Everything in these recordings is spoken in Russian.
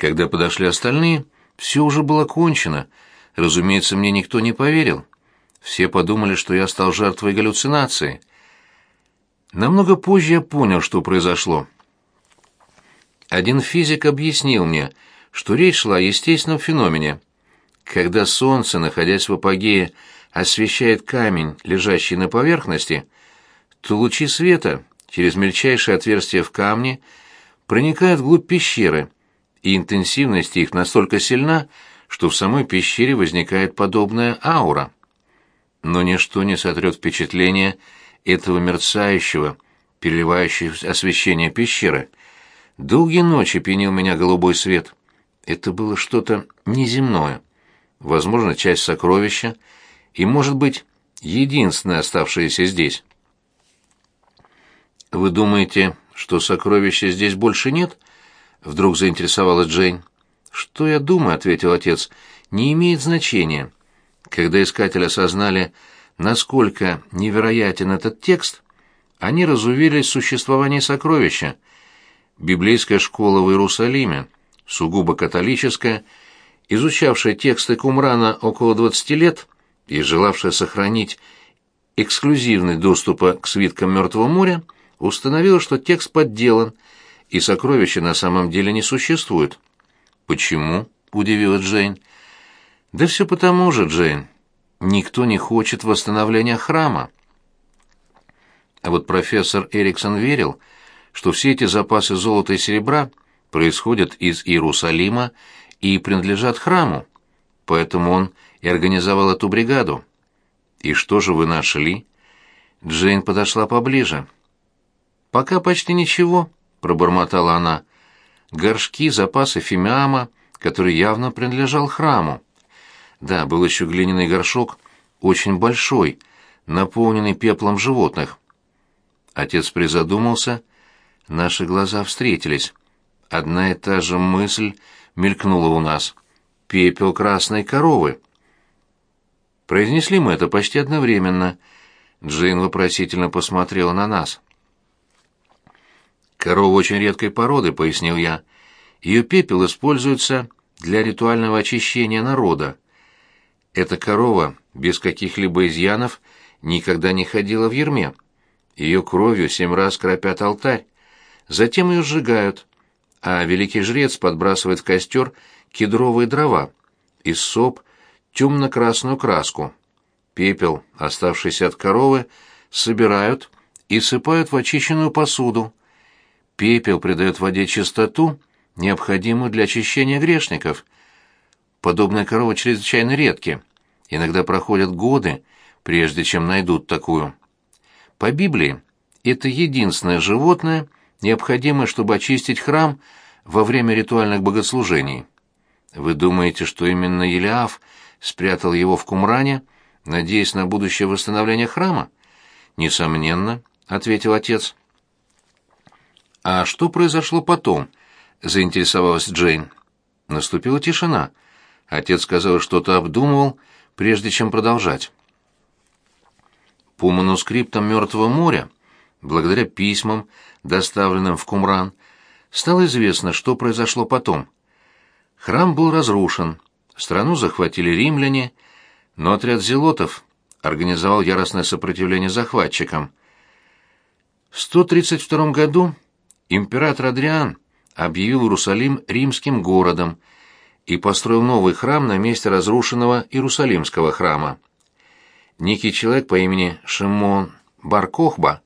Когда подошли остальные, все уже было кончено. Разумеется, мне никто не поверил. Все подумали, что я стал жертвой галлюцинации. Намного позже я понял, что произошло. Один физик объяснил мне, что речь шла о естественном феномене. Когда солнце, находясь в апогее, освещает камень, лежащий на поверхности, то лучи света через мельчайшие отверстия в камне проникают вглубь пещеры, и интенсивность их настолько сильна, что в самой пещере возникает подобная аура. Но ничто не сотрет впечатление этого мерцающего, переливающегося освещения пещеры. Долгие ночи пенил меня голубой свет. Это было что-то неземное. Возможно, часть сокровища, и, может быть, единственное оставшееся здесь. «Вы думаете, что сокровища здесь больше нет?» Вдруг заинтересовалась Джейн. «Что я думаю?» — ответил отец. «Не имеет значения. Когда искатели осознали, насколько невероятен этот текст, они разуверились в существовании сокровища. Библейская школа в Иерусалиме, сугубо католическая, изучавшая тексты Кумрана около 20 лет и желавшая сохранить эксклюзивный доступ к свиткам Мертвого моря, установила, что текст подделан, и сокровища на самом деле не существует. «Почему?» — удивилась Джейн. «Да все потому же, Джейн. Никто не хочет восстановления храма». А вот профессор Эриксон верил, что все эти запасы золота и серебра происходят из Иерусалима и принадлежат храму. Поэтому он и организовал эту бригаду. «И что же вы нашли?» Джейн подошла поближе. «Пока почти ничего», — пробормотала она. «Горшки, запасы фимиама, который явно принадлежал храму. Да, был еще глиняный горшок, очень большой, наполненный пеплом животных». Отец призадумался, наши глаза встретились. Одна и та же мысль мелькнула у нас. «Пепел красной коровы». Произнесли мы это почти одновременно. Джейн вопросительно посмотрела на нас. «Корова очень редкой породы», — пояснил я. «Ее пепел используется для ритуального очищения народа. Эта корова без каких-либо изъянов никогда не ходила в ерме. Ее кровью семь раз кропят алтарь. Затем ее сжигают, а великий жрец подбрасывает в костер кедровые дрова, из соп темно-красную краску. Пепел, оставшийся от коровы, собирают и сыпают в очищенную посуду. Пепел придает воде чистоту, необходимую для очищения грешников. Подобные коровы чрезвычайно редки. Иногда проходят годы, прежде чем найдут такую. По Библии это единственное животное, необходимое, чтобы очистить храм во время ритуальных богослужений. Вы думаете, что именно Елиаф спрятал его в Кумране, надеясь на будущее восстановление храма? Несомненно, ответил отец. А что произошло потом? заинтересовалась Джейн. Наступила тишина. Отец сказал, что-то обдумывал, прежде чем продолжать. По манускриптам Мертвого моря, благодаря письмам, доставленным в Кумран, стало известно, что произошло потом. Храм был разрушен, Страну захватили римляне, но отряд зелотов организовал яростное сопротивление захватчикам. В 132 году император Адриан объявил Иерусалим римским городом и построил новый храм на месте разрушенного Иерусалимского храма. Некий человек по имени Шимон Баркохба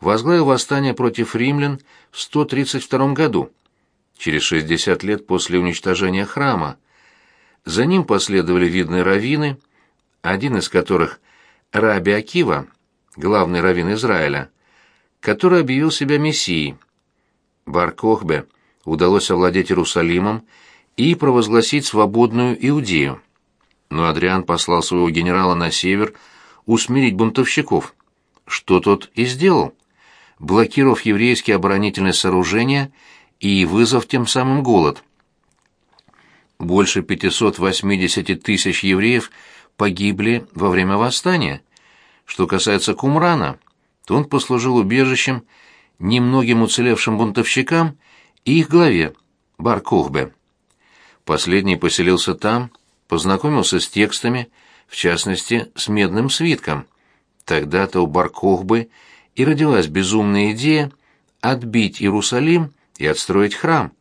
возглавил восстание против римлян в 132 году, через 60 лет после уничтожения храма. За ним последовали видные раввины, один из которых Раби Акива, главный раввин Израиля, который объявил себя мессией. Бар-Кохбе удалось овладеть Иерусалимом и провозгласить свободную Иудею. Но Адриан послал своего генерала на север усмирить бунтовщиков, что тот и сделал, блокировав еврейские оборонительные сооружения и вызвав тем самым голод больше 580 тысяч евреев погибли во время восстания. Что касается Кумрана, то он послужил убежищем немногим уцелевшим бунтовщикам и их главе, Бар-Кохбе. Последний поселился там, познакомился с текстами, в частности, с медным свитком. Тогда-то у Баркохбы и родилась безумная идея отбить Иерусалим и отстроить храм.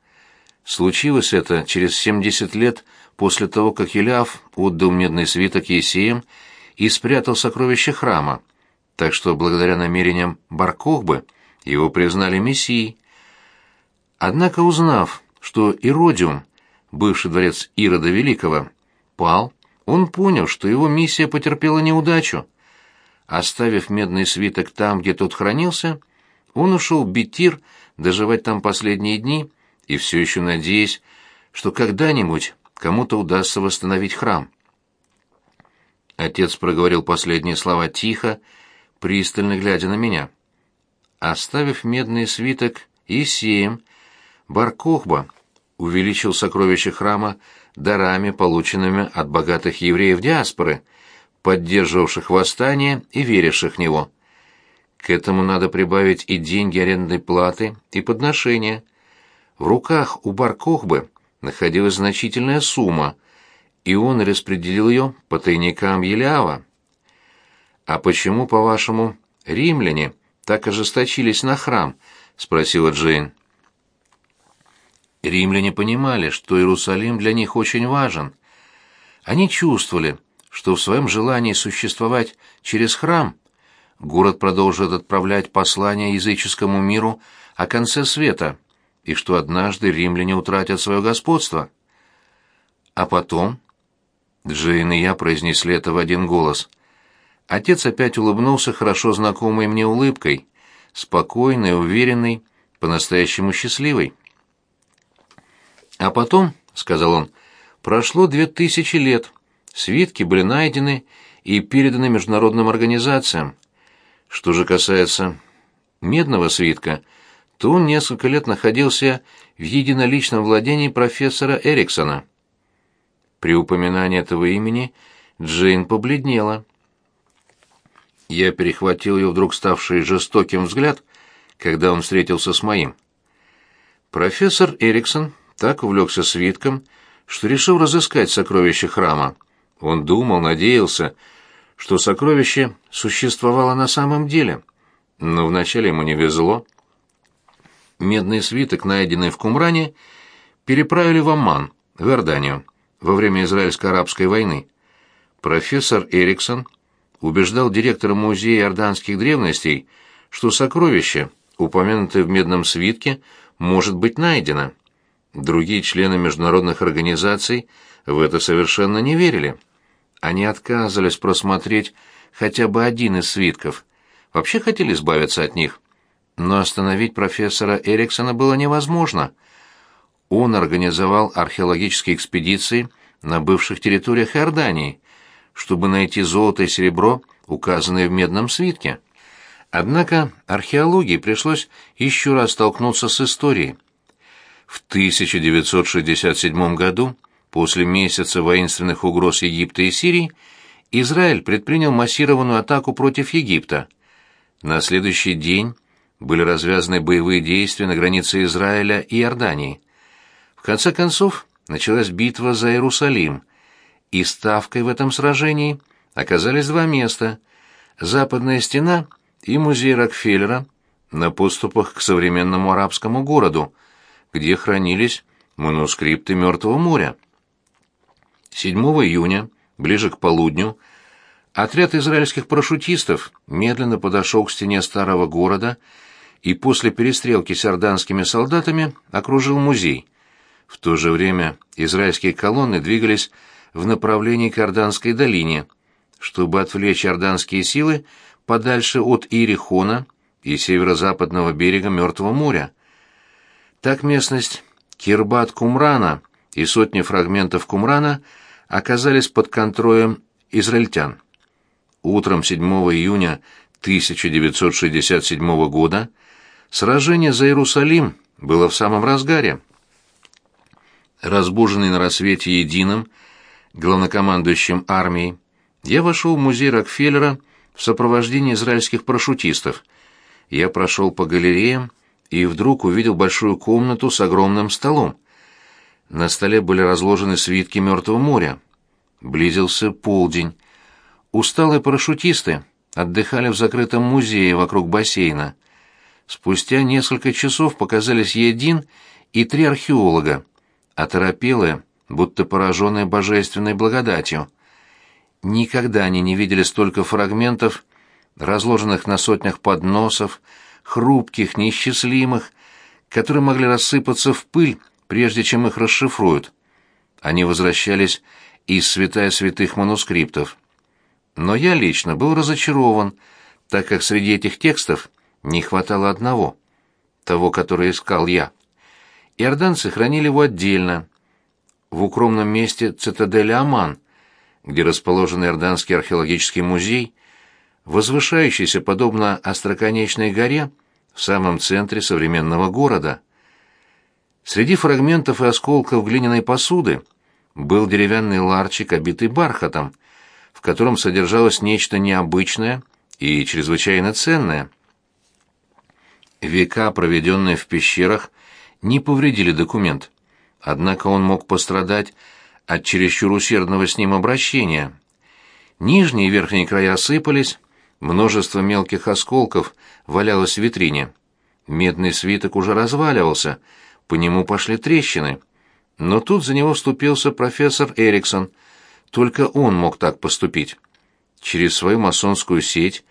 Случилось это через 70 лет после того, как Еляв отдал медный свиток Есеям и спрятал сокровища храма, так что благодаря намерениям Баркохбы его признали мессией. Однако, узнав, что Иродиум, бывший дворец Ирода Великого, пал, он понял, что его миссия потерпела неудачу. Оставив медный свиток там, где тот хранился, он ушел в Бетир доживать там последние дни и все еще надеясь, что когда-нибудь кому-то удастся восстановить храм. Отец проговорил последние слова тихо, пристально глядя на меня. Оставив медный свиток Исеем, Баркохба увеличил сокровища храма дарами, полученными от богатых евреев диаспоры, поддерживавших восстание и веривших в него. К этому надо прибавить и деньги арендной платы, и подношения. В руках у Баркохбы находилась значительная сумма, и он распределил ее по тайникам Елиава. «А почему, по-вашему, римляне так ожесточились на храм?» — спросила Джейн. Римляне понимали, что Иерусалим для них очень важен. Они чувствовали, что в своем желании существовать через храм город продолжит отправлять послания языческому миру о конце света, и что однажды римляне утратят свое господство. А потом... Джейн и я произнесли это в один голос. Отец опять улыбнулся хорошо знакомой мне улыбкой, спокойной, уверенной, по-настоящему счастливой. А потом, — сказал он, — прошло две тысячи лет, свитки были найдены и переданы международным организациям. Что же касается медного свитка, то он несколько лет находился в единоличном владении профессора Эриксона. При упоминании этого имени Джейн побледнела. Я перехватил ее вдруг ставший жестоким взгляд, когда он встретился с моим. Профессор Эриксон так увлекся свитком, что решил разыскать сокровище храма. Он думал, надеялся, что сокровище существовало на самом деле, но вначале ему не везло. Медный свиток, найденный в Кумране, переправили в Амман, в Иорданию, во время израильско-арабской войны. Профессор Эриксон убеждал директора музея иорданских древностей, что сокровище, упомянутое в медном свитке, может быть найдено. Другие члены международных организаций в это совершенно не верили. Они отказывались просмотреть хотя бы один из свитков, вообще хотели избавиться от них. Но остановить профессора Эриксона было невозможно. Он организовал археологические экспедиции на бывших территориях Иордании, чтобы найти золото и серебро, указанные в медном свитке. Однако археологии пришлось еще раз столкнуться с историей. В 1967 году, после месяца воинственных угроз Египта и Сирии, Израиль предпринял массированную атаку против Египта. На следующий день были развязаны боевые действия на границе Израиля и Иордании. В конце концов, началась битва за Иерусалим, и ставкой в этом сражении оказались два места – Западная стена и музей Рокфеллера на подступах к современному арабскому городу – где хранились манускрипты Мертвого моря. 7 июня, ближе к полудню, отряд израильских парашютистов медленно подошел к стене старого города и после перестрелки с орданскими солдатами окружил музей. В то же время израильские колонны двигались в направлении к Орданской долине, чтобы отвлечь орданские силы подальше от Иерихона и северо-западного берега Мертвого моря. Так местность Кирбат-Кумрана и сотни фрагментов Кумрана оказались под контролем израильтян. Утром 7 июня 1967 года сражение за Иерусалим было в самом разгаре. Разбуженный на рассвете единым, главнокомандующим армией, я вошел в музей Рокфеллера в сопровождении израильских парашютистов. Я прошел по галереям, и вдруг увидел большую комнату с огромным столом. На столе были разложены свитки Мертвого моря. Близился полдень. Усталые парашютисты отдыхали в закрытом музее вокруг бассейна. Спустя несколько часов показались Един и три археолога, оторопелые, будто пораженные божественной благодатью. Никогда они не видели столько фрагментов, разложенных на сотнях подносов, хрупких, неисчислимых, которые могли рассыпаться в пыль, прежде чем их расшифруют. Они возвращались из святая святых манускриптов. Но я лично был разочарован, так как среди этих текстов не хватало одного, того, который искал я. Иорданцы хранили его отдельно, в укромном месте цитадели Аман, где расположен Иорданский археологический музей, возвышающийся подобно остроконечной горе в самом центре современного города. Среди фрагментов и осколков глиняной посуды был деревянный ларчик, обитый бархатом, в котором содержалось нечто необычное и чрезвычайно ценное. Века, проведенные в пещерах, не повредили документ, однако он мог пострадать от чересчур усердного с ним обращения. Нижние и верхние края осыпались, множество мелких осколков валялось в витрине. Медный свиток уже разваливался — по нему пошли трещины. Но тут за него вступился профессор Эриксон. Только он мог так поступить. Через свою масонскую сеть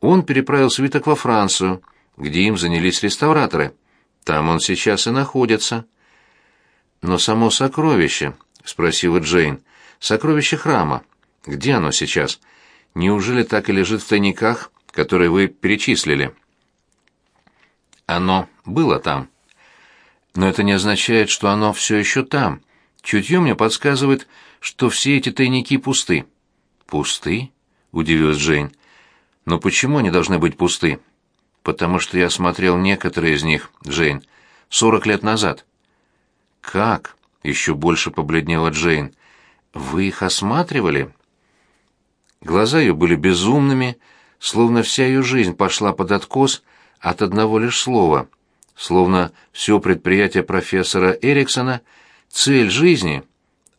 он переправил свиток во Францию, где им занялись реставраторы. Там он сейчас и находится. «Но само сокровище», — спросила Джейн, — «сокровище храма. Где оно сейчас? Неужели так и лежит в тайниках, которые вы перечислили?» «Оно было там», но это не означает, что оно все еще там. Чутье мне подсказывает, что все эти тайники пусты». «Пусты?» — удивилась Джейн. «Но почему они должны быть пусты?» «Потому что я смотрел некоторые из них, Джейн, сорок лет назад». «Как?» — еще больше побледнела Джейн. «Вы их осматривали?» Глаза ее были безумными, словно вся ее жизнь пошла под откос от одного лишь слова — словно все предприятие профессора Эриксона, цель жизни,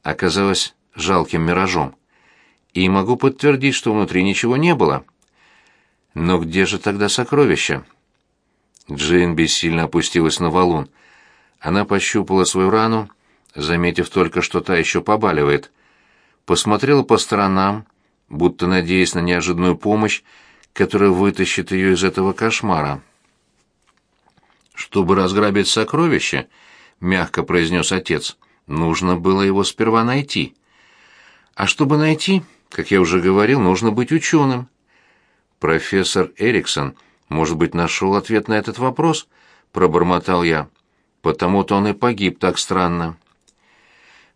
оказалась жалким миражом. И могу подтвердить, что внутри ничего не было. Но где же тогда сокровища? Джейн бессильно опустилась на валун. Она пощупала свою рану, заметив только, что та еще побаливает. Посмотрела по сторонам, будто надеясь на неожиданную помощь, которая вытащит ее из этого кошмара. Чтобы разграбить сокровище, мягко произнес отец, нужно было его сперва найти. А чтобы найти, как я уже говорил, нужно быть ученым. Профессор Эриксон, может быть, нашел ответ на этот вопрос, пробормотал я. Потому-то он и погиб так странно.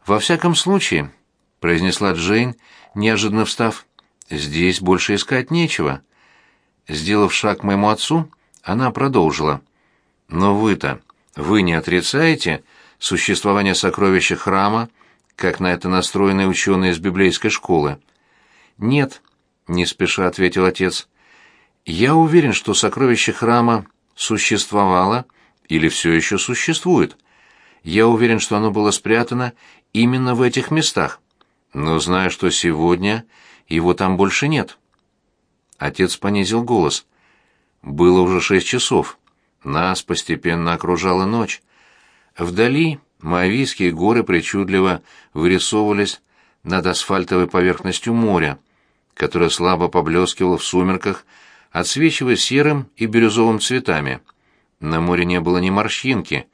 Во всяком случае, произнесла Джейн, неожиданно встав, здесь больше искать нечего. Сделав шаг к моему отцу, она продолжила. Но вы-то, вы не отрицаете существование сокровища храма, как на это настроены ученые из библейской школы? Нет, не спеша ответил отец. Я уверен, что сокровище храма существовало или все еще существует. Я уверен, что оно было спрятано именно в этих местах, но знаю, что сегодня его там больше нет. Отец понизил голос. Было уже шесть часов. Нас постепенно окружала ночь. Вдали Моавийские горы причудливо вырисовывались над асфальтовой поверхностью моря, которое слабо поблескивало в сумерках, отсвечивая серым и бирюзовым цветами. На море не было ни морщинки,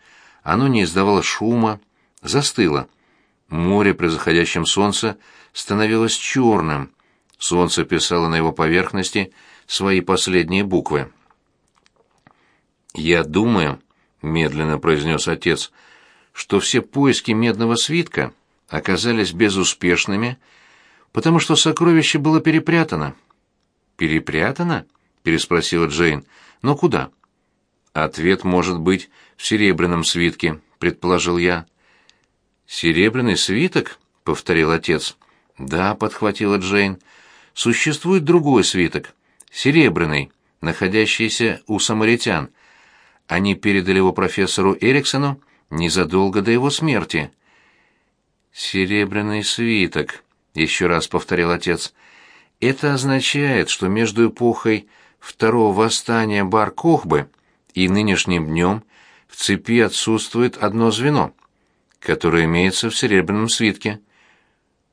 оно не издавало шума, застыло. Море при заходящем солнце становилось черным. Солнце писало на его поверхности свои последние буквы. «Я думаю», — медленно произнес отец, — «что все поиски медного свитка оказались безуспешными, потому что сокровище было перепрятано». «Перепрятано?» — переспросила Джейн. «Но куда?» «Ответ может быть в серебряном свитке», — предположил я. «Серебряный свиток?» — повторил отец. «Да», — подхватила Джейн. «Существует другой свиток, серебряный, находящийся у самаритян, они передали его профессору Эриксону незадолго до его смерти. «Серебряный свиток», — еще раз повторил отец. «Это означает, что между эпохой второго восстания Бар-Кохбы и нынешним днем в цепи отсутствует одно звено, которое имеется в серебряном свитке».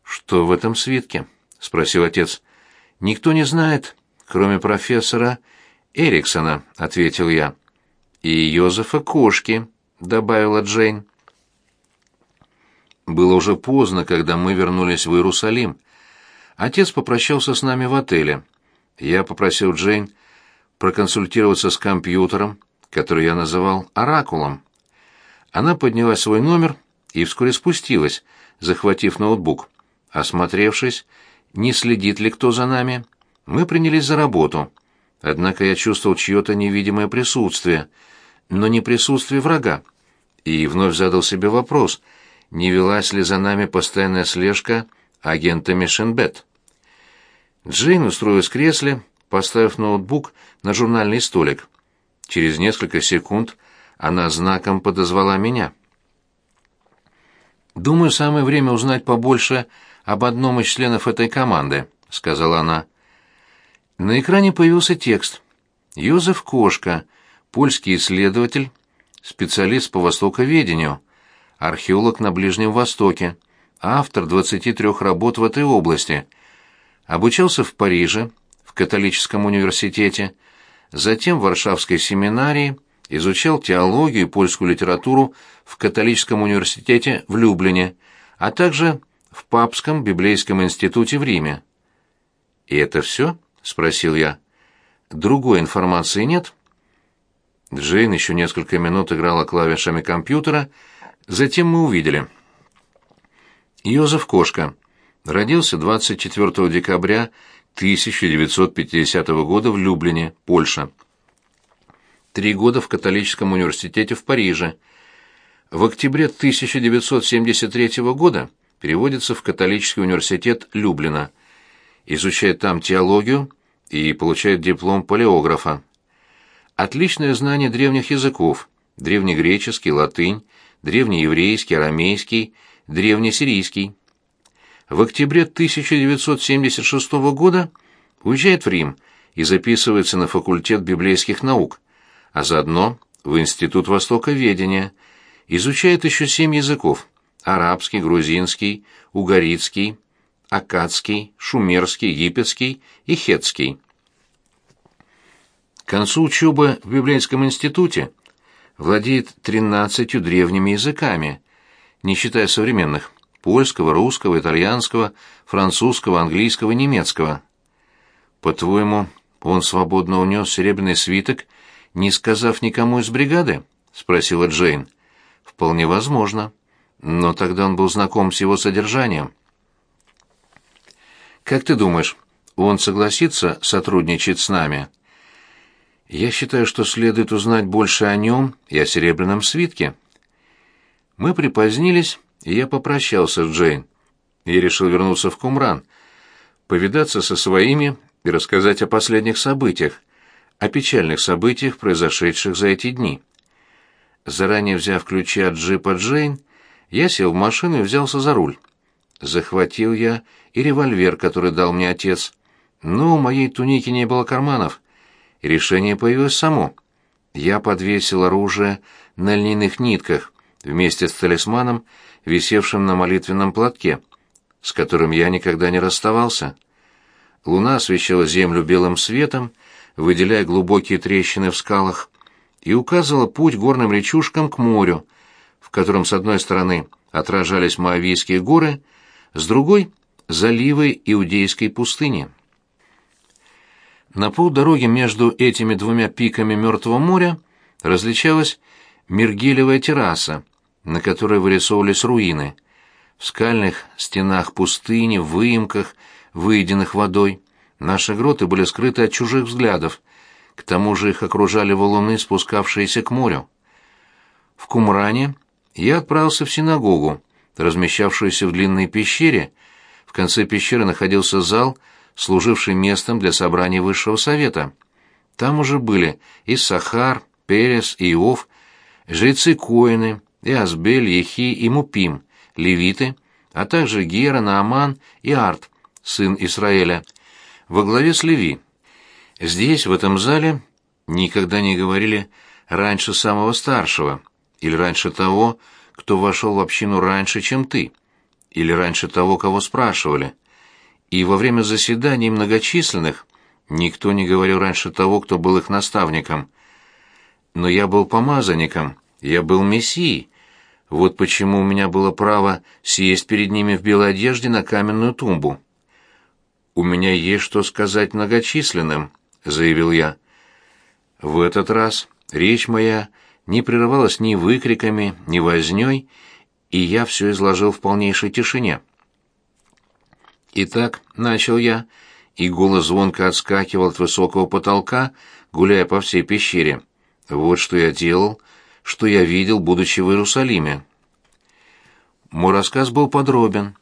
«Что в этом свитке?» — спросил отец. «Никто не знает, кроме профессора Эриксона», — ответил я. «И Йозефа Кошки», — добавила Джейн. Было уже поздно, когда мы вернулись в Иерусалим. Отец попрощался с нами в отеле. Я попросил Джейн проконсультироваться с компьютером, который я называл «Оракулом». Она подняла свой номер и вскоре спустилась, захватив ноутбук. Осмотревшись, не следит ли кто за нами, мы принялись за работу. Однако я чувствовал чье-то невидимое присутствие, но не присутствие врага. И вновь задал себе вопрос — не велась ли за нами постоянная слежка агентами Шенбет. Джейн устроилась в кресле, поставив ноутбук на журнальный столик. Через несколько секунд она знаком подозвала меня. «Думаю, самое время узнать побольше об одном из членов этой команды», — сказала она. На экране появился текст. «Йозеф Кошка, польский исследователь, специалист по востоковедению, археолог на Ближнем Востоке, автор 23 работ в этой области. Обучался в Париже, в католическом университете, затем в Варшавской семинарии, изучал теологию и польскую литературу в католическом университете в Люблине, а также в Папском библейском институте в Риме. «И это все?» — спросил я. «Другой информации нет?» Джейн еще несколько минут играла клавишами компьютера, Затем мы увидели. Йозеф Кошка родился 24 декабря 1950 года в Люблине, Польша. Три года в католическом университете в Париже. В октябре 1973 года переводится в католический университет Люблина, изучает там теологию и получает диплом палеографа. Отличное знание древних языков, древнегреческий, латынь, древнееврейский, арамейский, древнесирийский. В октябре 1976 года уезжает в Рим и записывается на факультет библейских наук, а заодно в Институт Востоковедения, изучает еще семь языков – арабский, грузинский, угорицкий, аккадский, шумерский, египетский и хетский. К концу учебы в Библейском институте – владеет тринадцатью древними языками, не считая современных – польского, русского, итальянского, французского, английского немецкого. По-твоему, он свободно унес серебряный свиток, не сказав никому из бригады? — спросила Джейн. Вполне возможно. Но тогда он был знаком с его содержанием. Как ты думаешь, он согласится сотрудничать с нами? Я считаю, что следует узнать больше о нем и о серебряном свитке. Мы припозднились, и я попрощался с Джейн. Я решил вернуться в Кумран, повидаться со своими и рассказать о последних событиях, о печальных событиях, произошедших за эти дни. Заранее взяв ключи от джипа Джейн, я сел в машину и взялся за руль. Захватил я и револьвер, который дал мне отец. Но у моей туники не было карманов — решение появилось само. Я подвесил оружие на льняных нитках вместе с талисманом, висевшим на молитвенном платке, с которым я никогда не расставался. Луна освещала землю белым светом, выделяя глубокие трещины в скалах, и указывала путь горным речушкам к морю, в котором с одной стороны отражались Моавийские горы, с другой — заливы Иудейской пустыни. На полдороги между этими двумя пиками Мертвого моря различалась Мергелевая терраса, на которой вырисовывались руины. В скальных стенах пустыни, в выемках, выеденных водой, наши гроты были скрыты от чужих взглядов, к тому же их окружали валуны, спускавшиеся к морю. В Кумране я отправился в синагогу, размещавшуюся в длинной пещере. В конце пещеры находился зал — служивший местом для собраний высшего совета. Там уже были и Сахар, Перес, и Иов, жрецы Коины, и Асбель, Ехи и Мупим, левиты, а также Гера, Нааман и Арт, сын Израиля, во главе с Леви. Здесь, в этом зале, никогда не говорили «раньше самого старшего» или «раньше того, кто вошел в общину раньше, чем ты» или раньше того, кого спрашивали. И во время заседаний многочисленных никто не говорил раньше того, кто был их наставником. Но я был помазанником, я был мессией. Вот почему у меня было право сесть перед ними в белой одежде на каменную тумбу. «У меня есть что сказать многочисленным», — заявил я. В этот раз речь моя не прерывалась ни выкриками, ни вознёй, и я все изложил в полнейшей тишине. Итак, начал я, и голос звонко отскакивал от высокого потолка, гуляя по всей пещере. Вот что я делал, что я видел, будучи в Иерусалиме. Мой рассказ был подробен.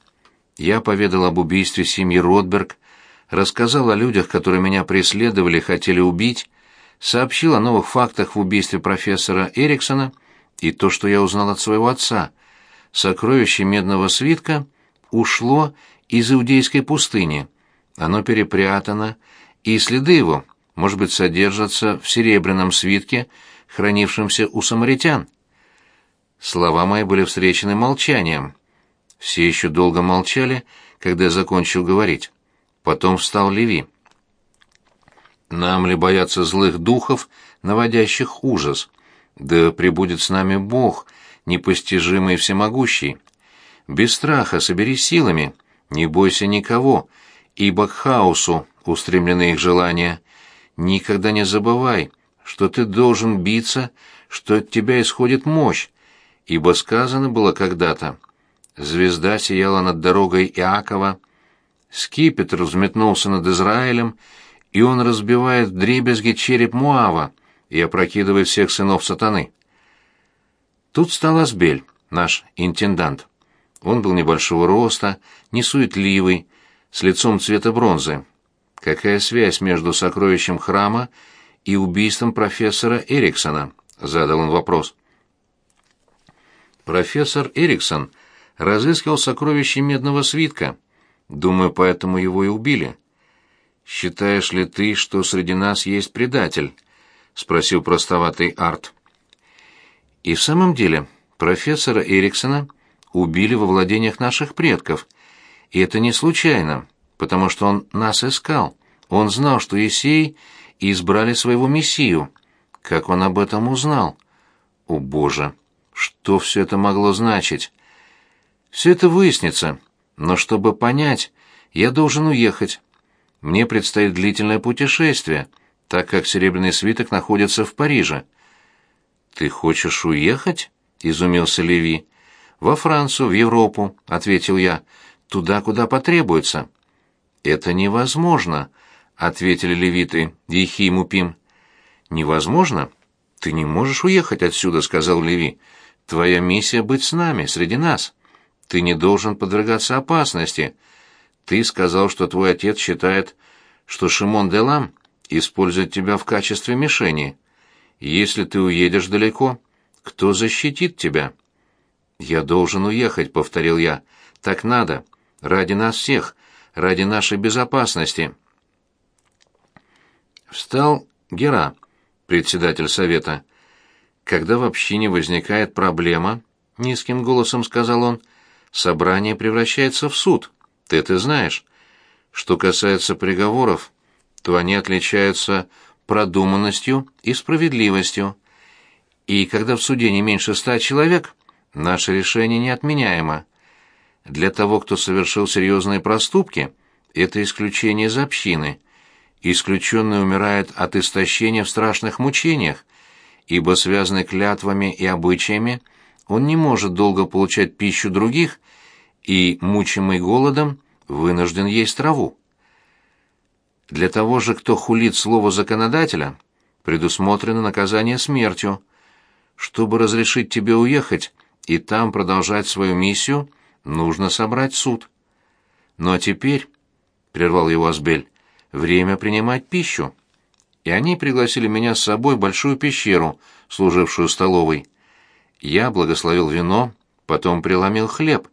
Я поведал об убийстве семьи Ротберг, рассказал о людях, которые меня преследовали и хотели убить, сообщил о новых фактах в убийстве профессора Эриксона и то, что я узнал от своего отца — сокровище медного свитка ушло из иудейской пустыни. Оно перепрятано, и следы его, может быть, содержатся в серебряном свитке, хранившемся у самаритян. Слова мои были встречены молчанием. Все еще долго молчали, когда я закончил говорить. Потом встал Леви. «Нам ли бояться злых духов, наводящих ужас? Да пребудет с нами Бог, непостижимый и всемогущий. Без страха соберись силами, не бойся никого, ибо к хаосу устремлены их желания. Никогда не забывай, что ты должен биться, что от тебя исходит мощь, ибо сказано было когда-то. Звезда сияла над дорогой Иакова, скипетр взметнулся над Израилем, и он разбивает вдребезги череп Муава и опрокидывает всех сынов сатаны. Тут стал Асбель, наш интендант. Он был небольшого роста, несуетливый, с лицом цвета бронзы. Какая связь между сокровищем храма и убийством профессора Эриксона? Задал он вопрос. Профессор Эриксон разыскивал сокровище медного свитка. Думаю, поэтому его и убили. Считаешь ли ты, что среди нас есть предатель? спросил простоватый Арт. И в самом деле, профессора Эриксона убили во владениях наших предков. И это не случайно, потому что он нас искал. Он знал, что Есей избрали своего мессию. Как он об этом узнал? О, Боже! Что все это могло значить? Все это выяснится, но чтобы понять, я должен уехать. Мне предстоит длительное путешествие, так как серебряный свиток находится в Париже. «Ты хочешь уехать?» — изумился Леви. «Во Францию, в Европу», — ответил я. «Туда, куда потребуется». «Это невозможно», — ответили левиты Ехим Упим. «Невозможно? Ты не можешь уехать отсюда», — сказал Леви. «Твоя миссия — быть с нами, среди нас. Ты не должен подвергаться опасности. Ты сказал, что твой отец считает, что Шимон Делам использует тебя в качестве мишени». Если ты уедешь далеко, кто защитит тебя? Я должен уехать, повторил я. Так надо, ради нас всех, ради нашей безопасности. Встал Гера, председатель совета. Когда в общине возникает проблема, низким голосом сказал он, собрание превращается в суд. Ты это знаешь. Что касается приговоров, то они отличаются продуманностью и справедливостью. И когда в суде не меньше ста человек, наше решение неотменяемо. Для того, кто совершил серьезные проступки, это исключение из общины. Исключенный умирает от истощения в страшных мучениях, ибо связанный клятвами и обычаями, он не может долго получать пищу других и, мучимый голодом, вынужден есть траву. Для того же, кто хулит слово законодателя, предусмотрено наказание смертью. Чтобы разрешить тебе уехать и там продолжать свою миссию, нужно собрать суд. Ну а теперь, — прервал его Асбель, — время принимать пищу. И они пригласили меня с собой в большую пещеру, служившую столовой. Я благословил вино, потом преломил хлеб,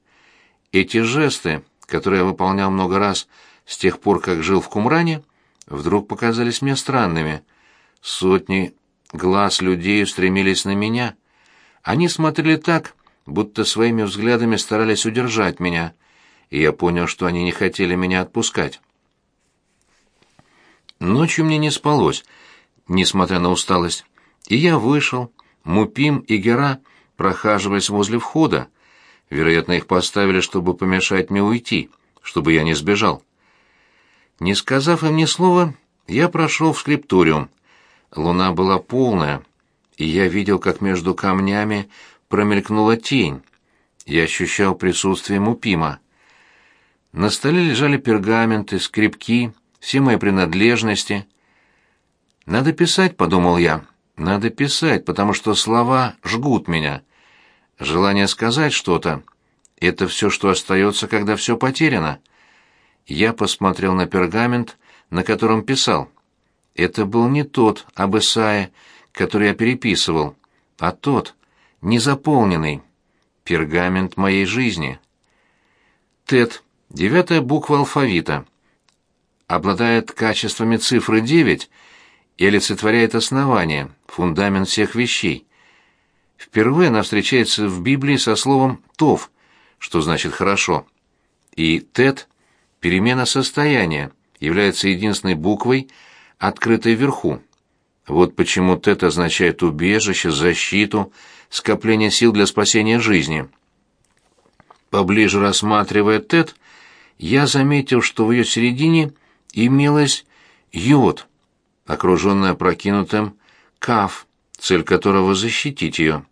Эти жесты, которые я выполнял много раз с тех пор, как жил в Кумране, вдруг показались мне странными. Сотни глаз людей устремились на меня. Они смотрели так, будто своими взглядами старались удержать меня, и я понял, что они не хотели меня отпускать. Ночью мне не спалось, несмотря на усталость, и я вышел. Мупим и Гера прохаживались возле входа. Вероятно, их поставили, чтобы помешать мне уйти, чтобы я не сбежал. Не сказав им ни слова, я прошел в скрипториум. Луна была полная, и я видел, как между камнями промелькнула тень. Я ощущал присутствие Мупима. На столе лежали пергаменты, скрипки, все мои принадлежности. «Надо писать», — подумал я. «Надо писать, потому что слова жгут меня. Желание сказать что-то — это все, что остается, когда все потеряно». Я посмотрел на пергамент, на котором писал. Это был не тот об Исае, который я переписывал, а тот, незаполненный, пергамент моей жизни. Тет, девятая буква алфавита, обладает качествами цифры 9 и олицетворяет основание, фундамент всех вещей. Впервые она встречается в Библии со словом «тов», что значит «хорошо». И «тет» — перемена состояния, является единственной буквой, открытой вверху. Вот почему «тет» означает убежище, защиту, скопление сил для спасения жизни. Поближе рассматривая «тет», я заметил, что в ее середине имелось «йод», окруженное прокинутым «каф», цель которого защитить ее.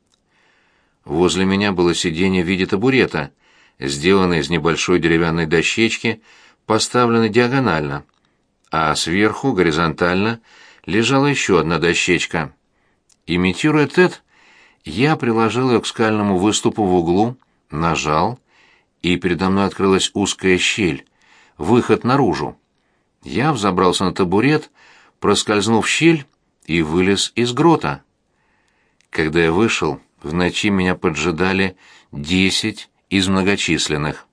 Возле меня было сиденье в виде табурета, сделанное из небольшой деревянной дощечки, поставленной диагонально, а сверху, горизонтально, лежала еще одна дощечка. Имитируя Тед, я приложил ее к скальному выступу в углу, нажал, и передо мной открылась узкая щель, выход наружу. Я взобрался на табурет, проскользнув в щель и вылез из грота. Когда я вышел, в ночи меня поджидали десять из многочисленных.